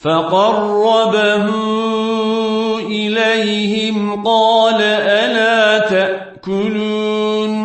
فقربه إليهم قال ألا تأكلون